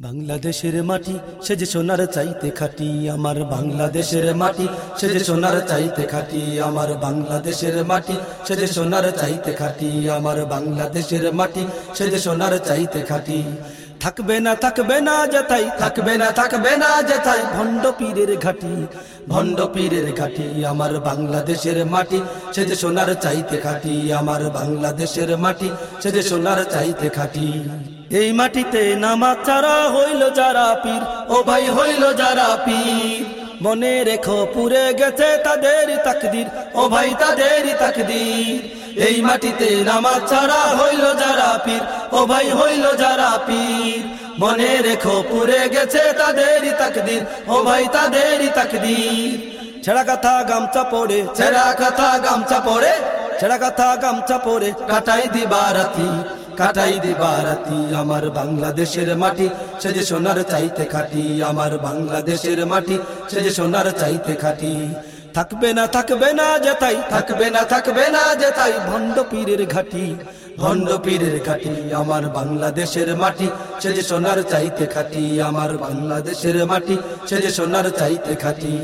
বাংলাদেশের মাটি সে যে সোনার চাইতে খাটি, আমার বাংলাদেশের মাটি সে যে সোনার চাইতে খাটি, আমার বাংলাদেশের মাটি সে যে সোনার চাইতে খাটি, আমার বাংলাদেশের মাটি সে যে সোনার চাইতে খাটি। থাকবে না থাকবে না যেথাই থাকবে না থাকবে না যেথাই ভণ্ড পীরের ঘাটি, ভণ্ড পীরের ঘাটি, আমার বাংলাদেশের মাটি। সে যে সোনার চাইতে খাটি, আমার বাংলাদেশের মাটি। সে যে সোনার চাইতে খাটি। এই মাটিতে নামা চারা হইল যারা পীর, ও ভাই হইল যারা পীর। মনে রেখো পুরে গেছে তাদের তাকদির। ও ভাই, তাদের তাকদির। এই মাটিতে নামা ছাড়া হইল যারা পীর। ও ভাই, হইল যারা পীর। মনে রেখো পুরে গেছে তাদের তাকদির। ও ভাই, তাদের তাকদির। ছেড়া কথা, গামছা পড়ে ছেড়া কথা, গামছা পড়ে ছেড়া কথা, গামছা পড়ে কাটাই দিবা রাতি কাটাই দিবা রাতি আমার বাংলাদেশের মাটি। সে যে সোনার চাইতে খাটি, আমার বাংলাদেশের মাটি। সে যে সোনার চাইতে খাটি। থাকবে না থাকবে না যেতাই থাকবে না থাকবে না যেতাই ভণ্ড পীরের ঘাটি। ভণ্ড পীরের ঘাটি, আমার বাংলাদেশের মাটি। সে যে সোনার চাইতে খাটি, আমার বাংলাদেশের মাটি। সে যে সোনার চাইতে খাটি।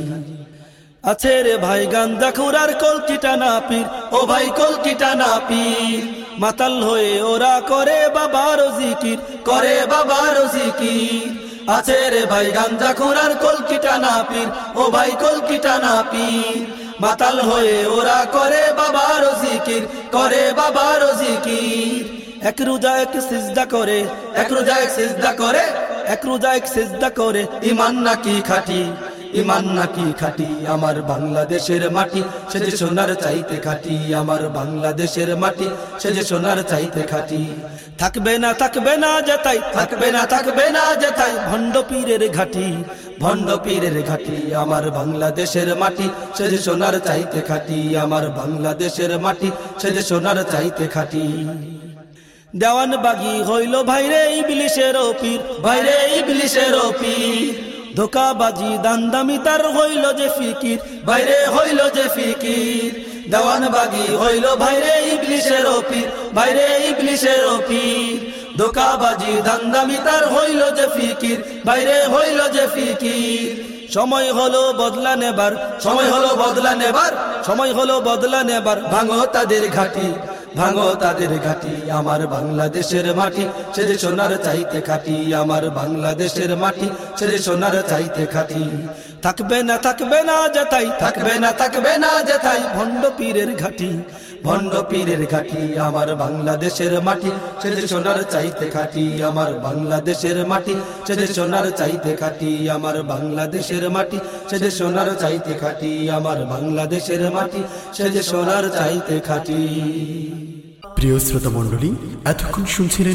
আছে রে ভাই গান খুরার কলকিটা না পীর ও ভাই কলকিটা না পীর মাতাল হয়ে ওরা করে বাবার জিকির, করে বাবার জিকির। আছে রে ভাই গান্দা খুরার কলকিটা না পীর ও ভাই কলকিটা না পীর মাতাল হয়ে ওরা করে বাবার জিকির, করে বাবার জিকির। এক রোজা, এক সিজদা করে, এক রোজা, এক সিজদা করে, এক রোজা, এক সিজদা করে ইমান নাকি খাটি? ইমান নাকি খাটি? আমার বাংলাদেশের মাটি, সে যে সোনার চাইতে খাটি। আমার বাংলাদেশের মাটি, সে যে সোনার চাইতে খাটি। থাকবে না থাকবে না যেতাই থাকবে না থাকবে না যেতাই ভণ্ড পীরের ঘাটি, ভণ্ড পীরের ঘাটি। আমার বাংলাদেশের মাটি, সে যে সোনার চাইতে খাটি। আমার বাংলাদেশের মাটি, সে যে সোনার চাইতে খাটি। দেওয়ান বাগি হইল ভাইরে ইবলিশের পীর, ভাইরে ইবলিশের পীর। ধোকাবাজি দান্দামি তার হইল যে ফিকির, বাইরে হইল যে ফিকির। দেওয়ান বাগি হইল ভাইরে ইবলিশের পীর বাইরে ইবলিশের পীর ধোকাবাজি দান্দামি তার হইল যে ফিকির, বাইরে হইল যে ফিকির। সময় হলো বদলা নেবার, সময় হলো বদলা নেবার, সময় হলো বদলা নেবার, ভাঙো তাদের ঘাটি। ভাঙো তাদের ঘাটি, আমার বাংলাদেশের মাটি। ছেড়ে সোনার চাইতে খাটি, আমার বাংলাদেশের মাটি। ছেড়ে সোনার চাইতে খাটি। থাকবে না থাকবে না যেতাই, থাকবে না থাকবে না যেতাই, ভণ্ড পীরের ঘাটি। ভণ্ড পীরের ঘাটি, আমার বাংলাদেশের মাটি। সে যে সোনার চাইতে খাটি, আমার বাংলাদেশের মাটি। সে যে সোনার চাইতে খাটি, আমার বাংলাদেশের মাটি। সে যে সোনার চাইতে খাটি, আমার বাংলাদেশের মাটি। সে যে সোনার চাইতে খাটি। প্রিয় শ্রোতা মণ্ডলী এতক্ষণ শুনছিলেন